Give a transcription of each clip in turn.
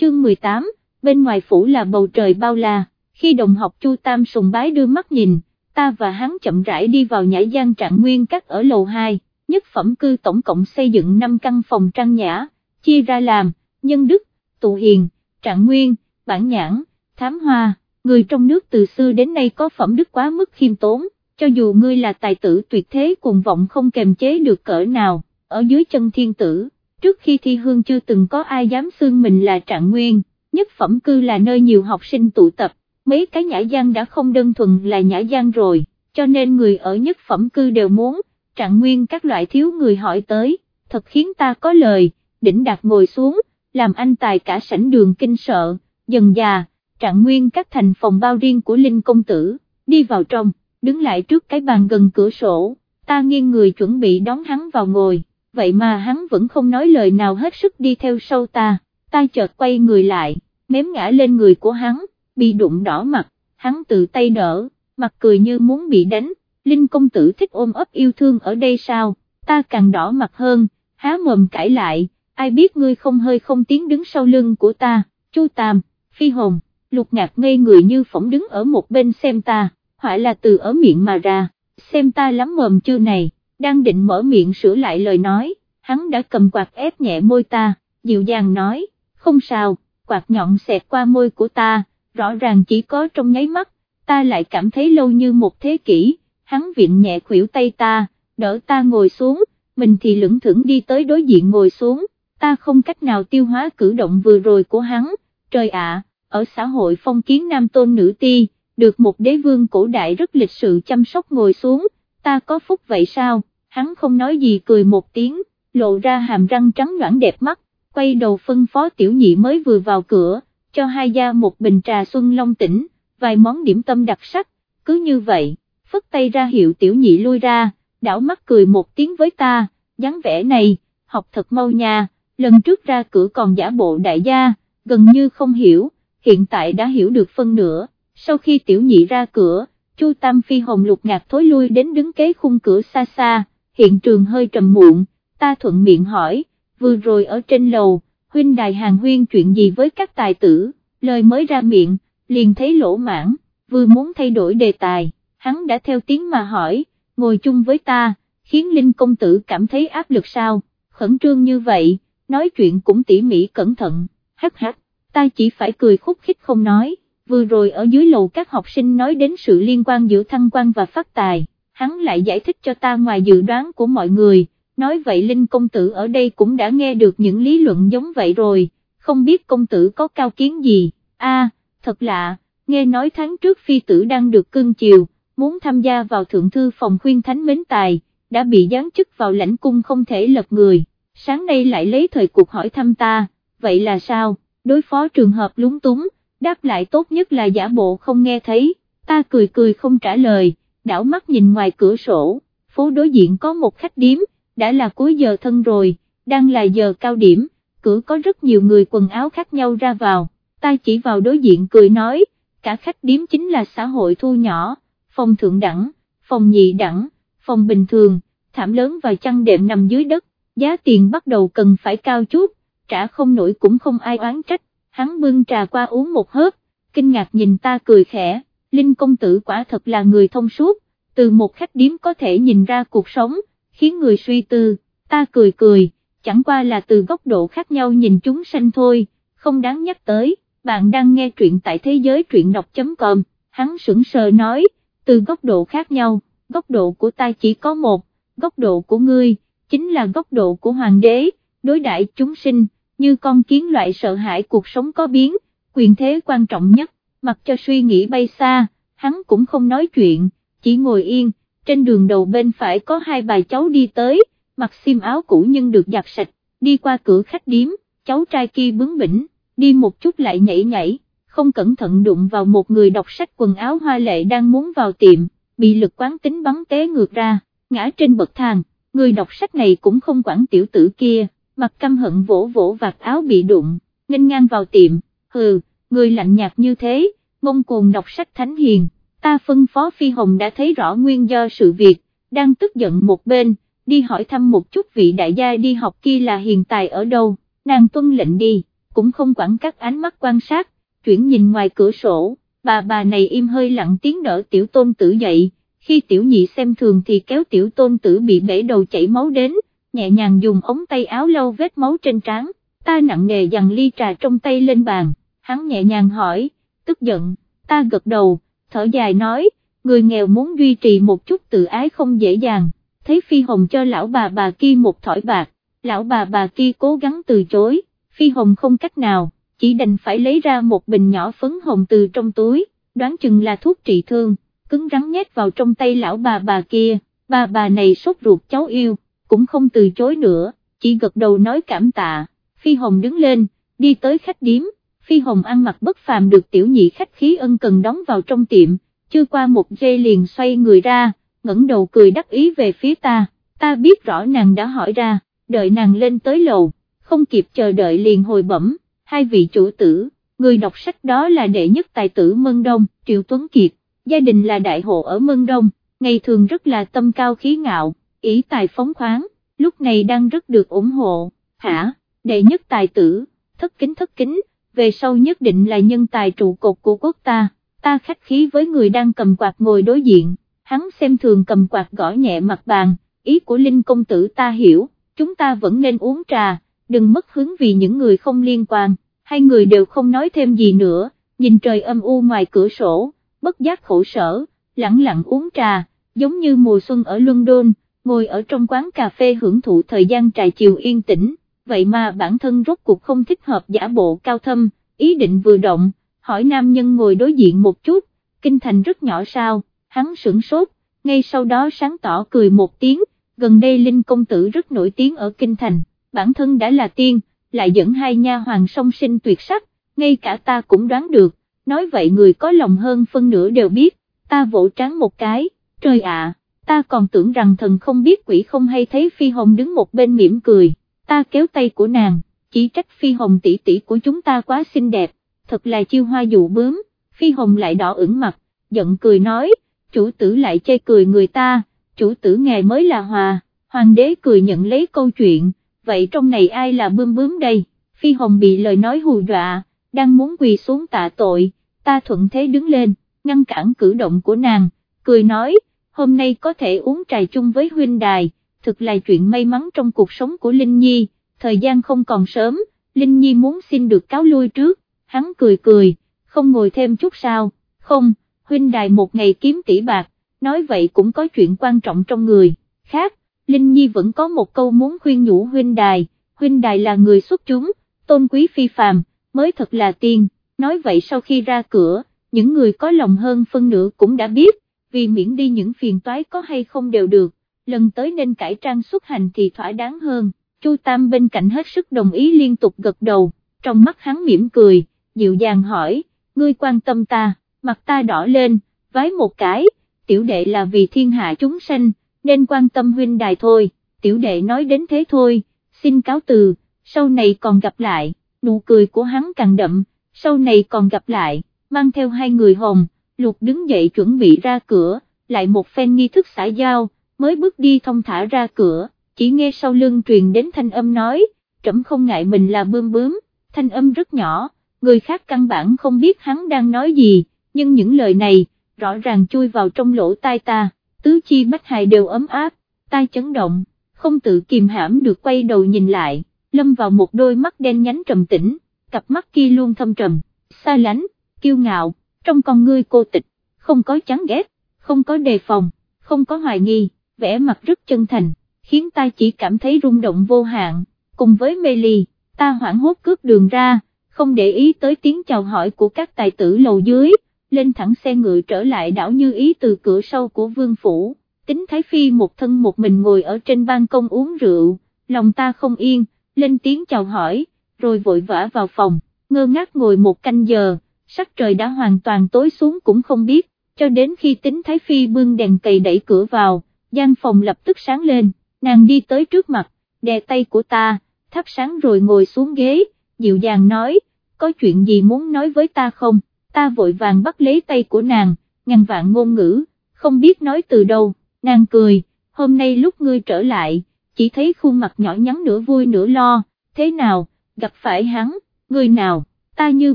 chương 18, bên ngoài phủ là bầu trời bao la, khi đồng học Chu Tam sùng bái đưa mắt nhìn, ta và hắn chậm rãi đi vào nhã gian trạng nguyên các ở lầu 2, nhất phẩm cư tổng cộng xây dựng 5 căn phòng trang nhã, chia ra làm, nhân đức, tụ hiền, trạng nguyên, bản nhãn, thám hoa, người trong nước từ xưa đến nay có phẩm đức quá mức khiêm tốn, cho dù ngươi là tài tử tuyệt thế cuồng vọng không kềm chế được cỡ nào, ở dưới chân thiên tử, trước khi thi hương chưa từng có ai dám xương mình là trạng nguyên, nhất phẩm cư là nơi nhiều học sinh tụ tập, mấy cái nhã gian đã không đơn thuần là nhã gian rồi, cho nên người ở nhất phẩm cư đều muốn, trạng nguyên các loại thiếu người hỏi tới, thật khiến ta có lời, đỉnh đạt ngồi xuống, làm anh tài cả sảnh đường kinh sợ, dần già, trạng nguyên các thành phòng bao riêng của Linh Công Tử, đi vào trong, đứng lại trước cái bàn gần cửa sổ, ta nghiêng người chuẩn bị đón hắn vào ngồi, vậy mà hắn vẫn không nói lời nào hết sức đi theo sau ta, ta chợt quay người lại, mém ngã lên người của hắn, bị đụng đỏ mặt, hắn tự tay đỡ, mặt cười như muốn bị đánh, Linh công tử thích ôm ấp yêu thương ở đây sao, ta càng đỏ mặt hơn, há mồm cãi lại, ai biết ngươi không hơi không tiếng đứng sau lưng của ta, Chu Tam, Phi Hồng, lục ngạc ngây người như phỏng đứng ở một bên xem ta, họa là từ ở miệng mà ra, xem ta lắm mồm chưa này, đang định mở miệng sửa lại lời nói, hắn đã cầm quạt ép nhẹ môi ta, dịu dàng nói, không sao, quạt nhọn xẹt qua môi của ta, rõ ràng chỉ có trong nháy mắt, ta lại cảm thấy lâu như một thế kỷ, hắn viện nhẹ khuỷu tay ta, đỡ ta ngồi xuống, mình thì lững thững đi tới đối diện ngồi xuống, ta không cách nào tiêu hóa cử động vừa rồi của hắn, trời ạ, ở xã hội phong kiến nam tôn nữ ti, được một đế vương cổ đại rất lịch sự chăm sóc ngồi xuống, ta có phúc vậy sao, hắn không nói gì cười một tiếng, lộ ra hàm răng trắng noãn đẹp mắt, quay đầu phân phó tiểu nhị mới vừa vào cửa, cho hai gia một bình trà xuân long tỉnh, vài món điểm tâm đặc sắc, cứ như vậy, phất tay ra hiệu tiểu nhị lui ra, đảo mắt cười một tiếng với ta, dáng vẻ này, học thật mau nha, lần trước ra cửa còn giả bộ đại gia, gần như không hiểu, hiện tại đã hiểu được phân nửa, sau khi tiểu nhị ra cửa, Chu Tam Phi Hồng lục ngạc thối lui đến đứng kế khung cửa xa xa, hiện trường hơi trầm muộn, ta thuận miệng hỏi, vừa rồi ở trên lầu, huynh đài hàng huyên chuyện gì với các tài tử, lời mới ra miệng, liền thấy lỗ mãn, vừa muốn thay đổi đề tài, hắn đã theo tiếng mà hỏi, ngồi chung với ta, khiến Linh công tử cảm thấy áp lực sao, khẩn trương như vậy, nói chuyện cũng tỉ mỉ cẩn thận, hắc hắc, ta chỉ phải cười khúc khích không nói, vừa rồi ở dưới lầu các học sinh nói đến sự liên quan giữa thăng quan và phát tài, hắn lại giải thích cho ta ngoài dự đoán của mọi người, nói vậy Linh công tử ở đây cũng đã nghe được những lý luận giống vậy rồi, không biết công tử có cao kiến gì, a à, thật lạ, nghe nói tháng trước phi tử đang được cưng chiều, muốn tham gia vào thượng thư phòng khuyên thánh mến tài, đã bị giáng chức vào lãnh cung không thể lật người, sáng nay lại lấy thời cuộc hỏi thăm ta, vậy là sao, đối phó trường hợp lúng túng, đáp lại tốt nhất là giả bộ không nghe thấy, ta cười cười không trả lời, đảo mắt nhìn ngoài cửa sổ, phố đối diện có một khách điếm, đã là cuối giờ thân rồi, đang là giờ cao điểm, cửa có rất nhiều người quần áo khác nhau ra vào, ta chỉ vào đối diện cười nói, cả khách điếm chính là xã hội thu nhỏ, phòng thượng đẳng, phòng nhị đẳng, phòng bình thường, thảm lớn và chăn đệm nằm dưới đất, giá tiền bắt đầu cần phải cao chút, trả không nổi cũng không ai oán trách, hắn bưng trà qua uống một hớp, kinh ngạc nhìn ta cười khẽ, Linh công tử quả thật là người thông suốt, từ một khách điếm có thể nhìn ra cuộc sống, khiến người suy tư, ta cười cười, chẳng qua là từ góc độ khác nhau nhìn chúng sanh thôi, không đáng nhắc tới, bạn đang nghe truyện tại thế giới truyện đọc.com, hắn sững sờ nói, từ góc độ khác nhau, góc độ của ta chỉ có một, góc độ của ngươi, chính là góc độ của hoàng đế, đối đãi chúng sinh, như con kiến loại sợ hãi cuộc sống có biến, quyền thế quan trọng nhất, mặc cho suy nghĩ bay xa, hắn cũng không nói chuyện, chỉ ngồi yên, trên đường đầu bên phải có hai bà cháu đi tới, mặc xiêm áo cũ nhưng được giặt sạch, đi qua cửa khách điếm, cháu trai kia bướng bỉnh, đi một chút lại nhảy nhảy, không cẩn thận đụng vào một người đọc sách quần áo hoa lệ đang muốn vào tiệm, bị lực quán tính bắn té ngược ra, ngã trên bậc thang, người đọc sách này cũng không quản tiểu tử kia, mặt căm hận vỗ vỗ vạt áo bị đụng, nghênh ngang vào tiệm, hừ, người lạnh nhạt như thế, ngông cuồng đọc sách thánh hiền ta phân phó Phi Hồng đã thấy rõ nguyên do sự việc, đang tức giận một bên, đi hỏi thăm một chút vị đại gia đi học kia là hiện tại ở đâu, nàng tuân lệnh đi, cũng không quản các ánh mắt quan sát, chuyển nhìn ngoài cửa sổ, bà bà này im hơi lặng tiếng đỡ tiểu tôn tử dậy, khi tiểu nhị xem thường thì kéo tiểu tôn tử bị bể đầu chảy máu đến, nhẹ nhàng dùng ống tay áo lau vết máu trên trán, ta nặng nề dằn ly trà trong tay lên bàn, hắn nhẹ nhàng hỏi, tức giận, ta gật đầu, thở dài nói, người nghèo muốn duy trì một chút tự ái không dễ dàng, thấy Phi Hồng cho lão bà bà kia một thỏi bạc, lão bà bà kia cố gắng từ chối, Phi Hồng không cách nào, chỉ đành phải lấy ra một bình nhỏ phấn hồng từ trong túi, đoán chừng là thuốc trị thương, cứng rắn nhét vào trong tay lão bà bà kia, bà bà này sốt ruột cháu yêu, cũng không từ chối nữa, chỉ gật đầu nói cảm tạ, Phi Hồng đứng lên, đi tới khách điếm, Phi Hồng ăn mặc bất phàm được tiểu nhị khách khí ân cần đóng vào trong tiệm, chưa qua một giây liền xoay người ra, ngẩng đầu cười đắc ý về phía ta, ta biết rõ nàng đã hỏi ra, đợi nàng lên tới lầu, không kịp chờ đợi liền hồi bẩm, hai vị chủ tử, người đọc sách đó là đệ nhất tài tử Mân Đông, Triệu Tuấn Kiệt, gia đình là đại hộ ở Mân Đông, ngày thường rất là tâm cao khí ngạo, ý tài phóng khoáng, lúc này đang rất được ủng hộ, hả, đệ nhất tài tử, thất kính thất kính, về sau nhất định là nhân tài trụ cột của quốc ta, ta khách khí với người đang cầm quạt ngồi đối diện, hắn xem thường cầm quạt gõ nhẹ mặt bàn, ý của Linh công tử ta hiểu, chúng ta vẫn nên uống trà, đừng mất hứng vì những người không liên quan, hai người đều không nói thêm gì nữa, nhìn trời âm u ngoài cửa sổ, bất giác khổ sở, lặng lặng uống trà, giống như mùa xuân ở London, ngồi ở trong quán cà phê hưởng thụ thời gian trà chiều yên tĩnh, vậy mà bản thân rốt cuộc không thích hợp giả bộ cao thâm, ý định vừa động, hỏi nam nhân ngồi đối diện một chút, kinh thành rất nhỏ sao, hắn sửng sốt, ngay sau đó sáng tỏ cười một tiếng, gần đây Linh Công Tử rất nổi tiếng ở kinh thành, bản thân đã là tiên, lại dẫn hai nha hoàng song sinh tuyệt sắc, ngay cả ta cũng đoán được, nói vậy người có lòng hơn phân nửa đều biết, ta vỗ trán một cái, trời ạ, ta còn tưởng rằng thần không biết quỷ không hay thấy Phi Hồng đứng một bên mỉm cười, ta kéo tay của nàng, chỉ trách Phi Hồng tỷ tỷ của chúng ta quá xinh đẹp, thật là chiêu hoa dụ bướm, Phi Hồng lại đỏ ửng mặt, giận cười nói, chủ tử lại chê cười người ta, chủ tử ngài mới là hòa, hoàng đế cười nhận lấy câu chuyện, vậy trong này ai là bướm bướm đây, Phi Hồng bị lời nói hù dọa, đang muốn quỳ xuống tạ tội, ta thuận thế đứng lên, ngăn cản cử động của nàng, cười nói, hôm nay có thể uống trà chung với huynh đài, thực là chuyện may mắn trong cuộc sống của Linh Nhi, thời gian không còn sớm, Linh Nhi muốn xin được cáo lui trước, hắn cười cười, không ngồi thêm chút sao, không, huynh đài một ngày kiếm tỷ bạc, nói vậy cũng có chuyện quan trọng trong người, khác, Linh Nhi vẫn có một câu muốn khuyên nhủ huynh đài, huynh đài là người xuất chúng, tôn quý phi phàm, mới thật là tiên, nói vậy sau khi ra cửa, những người có lòng hơn phân nửa cũng đã biết, vì miễn đi những phiền toái có hay không đều được, lần tới nên cải trang xuất hành thì thỏa đáng hơn, Chu Tam bên cạnh hết sức đồng ý liên tục gật đầu, trong mắt hắn mỉm cười, dịu dàng hỏi, ngươi quan tâm ta, mặt ta đỏ lên, vái một cái, tiểu đệ là vì thiên hạ chúng sanh, nên quan tâm huynh đài thôi, tiểu đệ nói đến thế thôi, xin cáo từ, sau này còn gặp lại, nụ cười của hắn càng đậm, sau này còn gặp lại, mang theo hai người hồng, lục đứng dậy chuẩn bị ra cửa, lại một phen nghi thức xã giao, mới bước đi thông thả ra cửa, chỉ nghe sau lưng truyền đến thanh âm nói, trẫm không ngại mình là bươm bướm, thanh âm rất nhỏ, người khác căn bản không biết hắn đang nói gì, nhưng những lời này, rõ ràng chui vào trong lỗ tai ta, tứ chi bách hài đều ấm áp, tai chấn động, không tự kìm hãm được quay đầu nhìn lại, lâm vào một đôi mắt đen nhánh trầm tĩnh, cặp mắt kia luôn thâm trầm, xa lánh, kiêu ngạo, trong con ngươi cô tịch, không có chán ghét, không có đề phòng, không có hoài nghi, vẻ mặt rất chân thành, khiến ta chỉ cảm thấy rung động vô hạn, cùng với mê ly, ta hoảng hốt cướp đường ra, không để ý tới tiếng chào hỏi của các tài tử lầu dưới, lên thẳng xe ngựa trở lại đảo như ý từ cửa sau của vương phủ, tính Thái Phi một thân một mình ngồi ở trên ban công uống rượu, lòng ta không yên, lên tiếng chào hỏi, rồi vội vã vào phòng, ngơ ngác ngồi một canh giờ, sắc trời đã hoàn toàn tối xuống cũng không biết, cho đến khi tính Thái Phi bưng đèn cầy đẩy cửa vào, gian phòng lập tức sáng lên, nàng đi tới trước mặt, đè tay của ta, thắp sáng rồi ngồi xuống ghế, dịu dàng nói, có chuyện gì muốn nói với ta không, ta vội vàng bắt lấy tay của nàng, ngàn vạn ngôn ngữ, không biết nói từ đâu, nàng cười, hôm nay lúc ngươi trở lại, chỉ thấy khuôn mặt nhỏ nhắn nửa vui nửa lo, thế nào, gặp phải hắn, người nào, ta như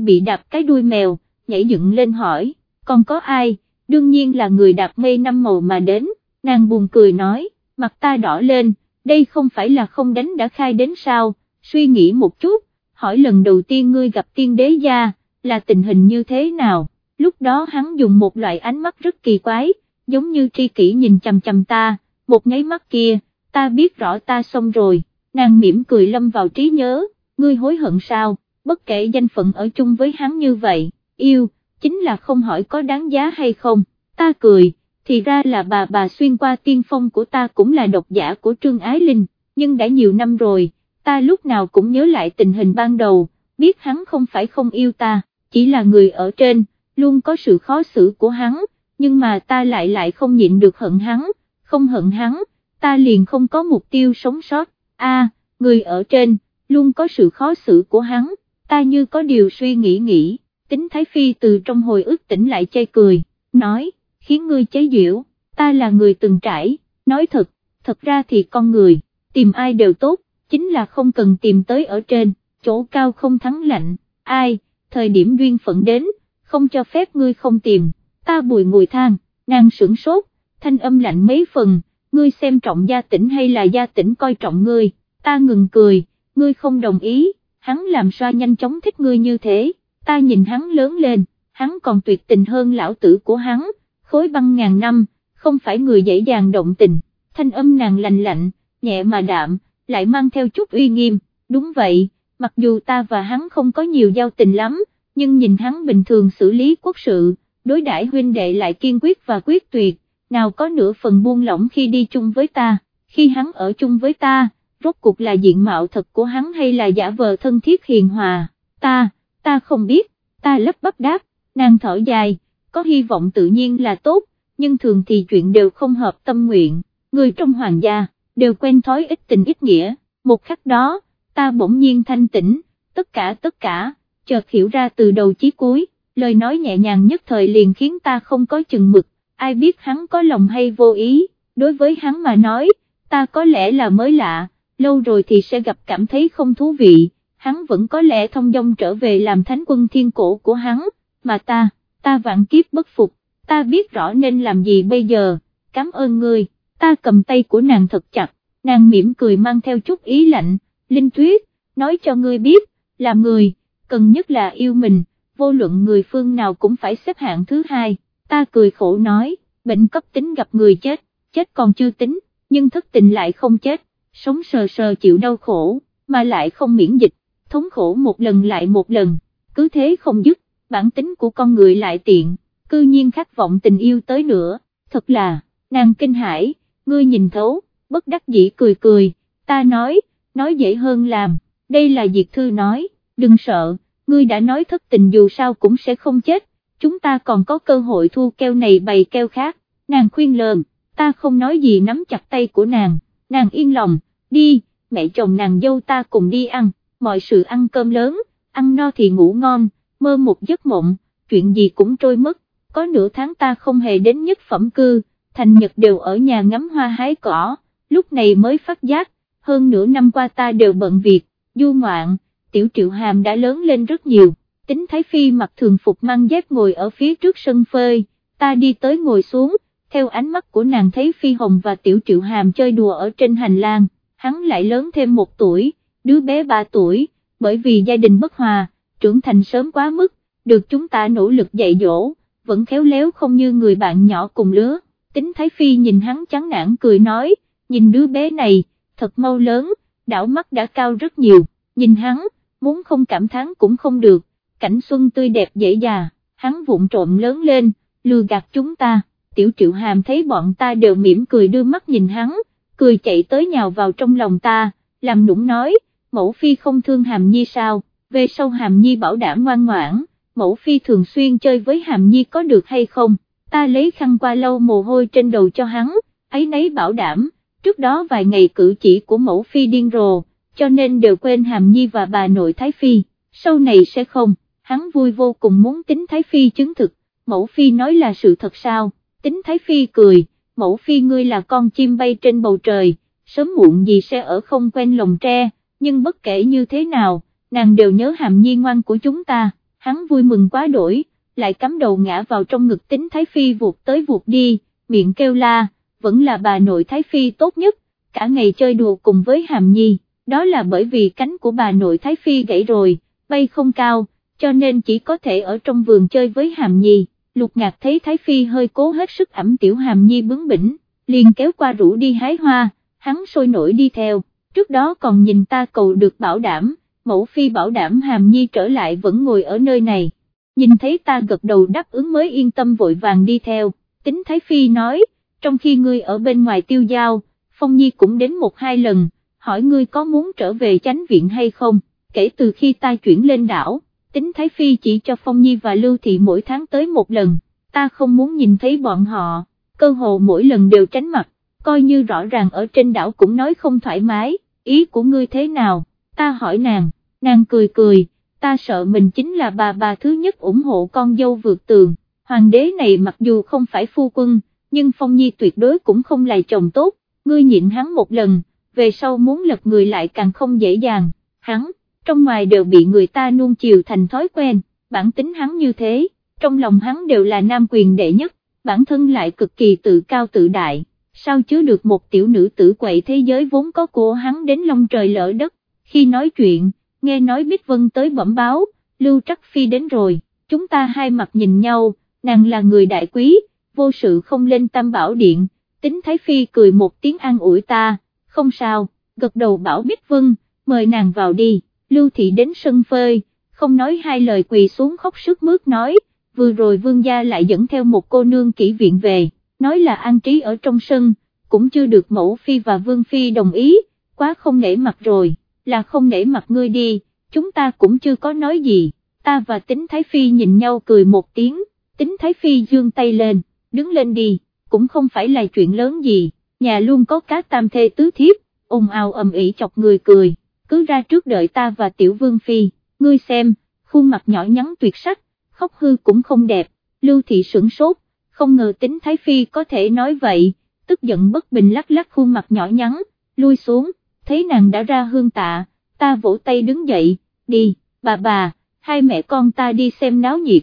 bị đạp cái đuôi mèo, nhảy dựng lên hỏi, còn có ai, đương nhiên là người đạp mây năm màu mà đến, nàng buồn cười nói, mặt ta đỏ lên, đây không phải là không đánh đã khai đến sao, suy nghĩ một chút, hỏi lần đầu tiên ngươi gặp tiên đế gia, là tình hình như thế nào, lúc đó hắn dùng một loại ánh mắt rất kỳ quái, giống như tri kỷ nhìn chầm chầm ta, một nháy mắt kia, ta biết rõ ta xong rồi, nàng mỉm cười lâm vào trí nhớ, ngươi hối hận sao, bất kể danh phận ở chung với hắn như vậy, yêu, chính là không hỏi có đáng giá hay không, ta cười, thì ra là bà bà xuyên qua tiên phong của ta cũng là độc giả của Trương Ái Linh, nhưng đã nhiều năm rồi, ta lúc nào cũng nhớ lại tình hình ban đầu, biết hắn không phải không yêu ta, chỉ là người ở trên, luôn có sự khó xử của hắn, nhưng mà ta lại lại không nhịn được hận hắn, không hận hắn, ta liền không có mục tiêu sống sót, a người ở trên, luôn có sự khó xử của hắn, ta như có điều suy nghĩ nghĩ, tính Thái Phi từ trong hồi ức tỉnh lại chê cười, nói, khiến ngươi chế giễu, ta là người từng trải, nói thật, thật ra thì con người, tìm ai đều tốt, chính là không cần tìm tới ở trên, chỗ cao không thắng lạnh, ai, thời điểm duyên phận đến, không cho phép ngươi không tìm, ta bùi ngồi than, nàng sửng sốt, thanh âm lạnh mấy phần, ngươi xem trọng gia tỉnh hay là gia tỉnh coi trọng ngươi, ta ngừng cười, ngươi không đồng ý, hắn làm sao nhanh chóng thích ngươi như thế, ta nhìn hắn lớn lên, hắn còn tuyệt tình hơn lão tử của hắn, khối băng ngàn năm, không phải người dễ dàng động tình, thanh âm nàng lạnh lạnh, nhẹ mà đạm, lại mang theo chút uy nghiêm, đúng vậy, mặc dù ta và hắn không có nhiều giao tình lắm, nhưng nhìn hắn bình thường xử lý quốc sự, đối đãi huynh đệ lại kiên quyết và quyết tuyệt, nào có nửa phần buông lỏng khi đi chung với ta, khi hắn ở chung với ta, rốt cuộc là diện mạo thật của hắn hay là giả vờ thân thiết hiền hòa, ta, ta không biết, ta lấp bắp đáp, nàng thở dài, có hy vọng tự nhiên là tốt, nhưng thường thì chuyện đều không hợp tâm nguyện, người trong hoàng gia, đều quen thói ít tình ít nghĩa, một khắc đó, ta bỗng nhiên thanh tĩnh, tất cả tất cả, chợt hiểu ra từ đầu chí cuối, lời nói nhẹ nhàng nhất thời liền khiến ta không có chừng mực, ai biết hắn có lòng hay vô ý, đối với hắn mà nói, ta có lẽ là mới lạ, lâu rồi thì sẽ gặp cảm thấy không thú vị, hắn vẫn có lẽ thông dong trở về làm thánh quân thiên cổ của hắn, mà ta, ta vạn kiếp bất phục, ta biết rõ nên làm gì bây giờ, cảm ơn ngươi, ta cầm tay của nàng thật chặt, nàng mỉm cười mang theo chút ý lạnh, Linh Tuyết, nói cho ngươi biết, làm người, cần nhất là yêu mình, vô luận người phương nào cũng phải xếp hạng thứ hai, ta cười khổ nói, bệnh cấp tính gặp người chết, chết còn chưa tính, nhưng thất tình lại không chết, sống sờ sờ chịu đau khổ, mà lại không miễn dịch, thống khổ một lần lại một lần, cứ thế không dứt, bản tính của con người lại tiện, cư nhiên khát vọng tình yêu tới nữa, thật là, nàng kinh hãi, ngươi nhìn thấu, bất đắc dĩ cười cười, ta nói, nói dễ hơn làm, đây là Diệt Thư nói, đừng sợ, ngươi đã nói thất tình dù sao cũng sẽ không chết, chúng ta còn có cơ hội thu keo này bày keo khác, nàng khuyên lờn, ta không nói gì nắm chặt tay của nàng, nàng yên lòng, đi, mẹ chồng nàng dâu ta cùng đi ăn, mọi sự ăn cơm lớn, ăn no thì ngủ ngon, mơ một giấc mộng, chuyện gì cũng trôi mất, có nửa tháng ta không hề đến nhất phẩm cư, thành nhật đều ở nhà ngắm hoa hái cỏ, lúc này mới phát giác, hơn nửa năm qua ta đều bận việc, du ngoạn, tiểu triệu hàm đã lớn lên rất nhiều, tính Thái Phi mặc thường phục mang dép ngồi ở phía trước sân phơi, ta đi tới ngồi xuống, theo ánh mắt của nàng thấy Phi Hồng và tiểu triệu hàm chơi đùa ở trên hành lang, hắn lại lớn thêm một tuổi, đứa bé ba tuổi, bởi vì gia đình bất hòa, trưởng thành sớm quá mức, được chúng ta nỗ lực dạy dỗ, vẫn khéo léo không như người bạn nhỏ cùng lứa, tính Thái Phi nhìn hắn chán nản cười nói, nhìn đứa bé này, thật mau lớn, đảo mắt đã cao rất nhiều, nhìn hắn, muốn không cảm thán cũng không được, cảnh xuân tươi đẹp dễ già, hắn vụn trộm lớn lên, lừa gạt chúng ta, tiểu triệu hàm thấy bọn ta đều mỉm cười đưa mắt nhìn hắn, cười chạy tới nhào vào trong lòng ta, làm nũng nói, mẫu phi không thương hàm nhi sao, về sau hàm nhi bảo đảm ngoan ngoãn, mẫu phi thường xuyên chơi với hàm nhi có được hay không, ta lấy khăn qua lâu mồ hôi trên đầu cho hắn, ấy nấy bảo đảm, trước đó vài ngày cử chỉ của mẫu phi điên rồ, cho nên đều quên hàm nhi và bà nội Thái Phi, sau này sẽ không, hắn vui vô cùng muốn tính Thái Phi chứng thực, mẫu phi nói là sự thật sao, tính Thái Phi cười, mẫu phi ngươi là con chim bay trên bầu trời, sớm muộn gì sẽ ở không quen lồng tre, nhưng bất kể như thế nào, nàng đều nhớ hàm nhi ngoan của chúng ta, hắn vui mừng quá đổi, lại cắm đầu ngã vào trong ngực tính Thái Phi vụt tới vụt đi, miệng kêu la, vẫn là bà nội Thái Phi tốt nhất, cả ngày chơi đùa cùng với hàm nhi, đó là bởi vì cánh của bà nội Thái Phi gãy rồi, bay không cao, cho nên chỉ có thể ở trong vườn chơi với hàm nhi, lục ngạc thấy Thái Phi hơi cố hết sức ẩm tiểu hàm nhi bướng bỉnh, liền kéo qua rủ đi hái hoa, hắn sôi nổi đi theo, trước đó còn nhìn ta cầu được bảo đảm, mẫu phi bảo đảm hàm nhi trở lại vẫn ngồi ở nơi này, nhìn thấy ta gật đầu đáp ứng mới yên tâm vội vàng đi theo, tính Thái Phi nói, trong khi ngươi ở bên ngoài tiêu giao, Phong Nhi cũng đến một hai lần, hỏi ngươi có muốn trở về chánh viện hay không, kể từ khi ta chuyển lên đảo, tính Thái Phi chỉ cho Phong Nhi và Lưu Thị mỗi tháng tới một lần, ta không muốn nhìn thấy bọn họ, cơ hồ mỗi lần đều tránh mặt, coi như rõ ràng ở trên đảo cũng nói không thoải mái, ý của ngươi thế nào, ta hỏi nàng, nàng cười cười, ta sợ mình chính là bà bà thứ nhất ủng hộ con dâu vượt tường, hoàng đế này mặc dù không phải phu quân, nhưng Phong Nhi tuyệt đối cũng không là chồng tốt, ngươi nhịn hắn một lần, về sau muốn lật người lại càng không dễ dàng, hắn, trong ngoài đều bị người ta nuông chiều thành thói quen, bản tính hắn như thế, trong lòng hắn đều là nam quyền đệ nhất, bản thân lại cực kỳ tự cao tự đại, sao chứa được một tiểu nữ tử quậy thế giới vốn có của hắn đến long trời lỡ đất, khi nói chuyện, nghe nói Bích Vân tới bẩm báo, Lưu Trắc Phi đến rồi, chúng ta hai mặt nhìn nhau, nàng là người đại quý, vô sự không lên tam bảo điện, tính Thái Phi cười một tiếng an ủi ta, không sao, gật đầu bảo Bích Vân, mời nàng vào đi, Lưu Thị đến sân phơi, không nói hai lời quỳ xuống khóc sức mướt nói, vừa rồi vương gia lại dẫn theo một cô nương kỹ viện về, nói là an trí ở trong sân, cũng chưa được mẫu phi và vương phi đồng ý, quá không nể mặt rồi, là không nể mặt ngươi đi, chúng ta cũng chưa có nói gì, ta và tính Thái Phi nhìn nhau cười một tiếng, tính Thái Phi dương tay lên, đứng lên đi, cũng không phải là chuyện lớn gì, nhà luôn có cá tam thê tứ thiếp, ồn ào ầm ĩ chọc người cười, cứ ra trước đợi ta và tiểu vương phi, ngươi xem, khuôn mặt nhỏ nhắn tuyệt sắc, khóc hư cũng không đẹp, lưu thị sửng sốt, không ngờ tính Thái Phi có thể nói vậy, tức giận bất bình lắc lắc khuôn mặt nhỏ nhắn, lui xuống, thấy nàng đã ra hương tạ, ta vỗ tay đứng dậy, đi, bà bà, hai mẹ con ta đi xem náo nhiệt.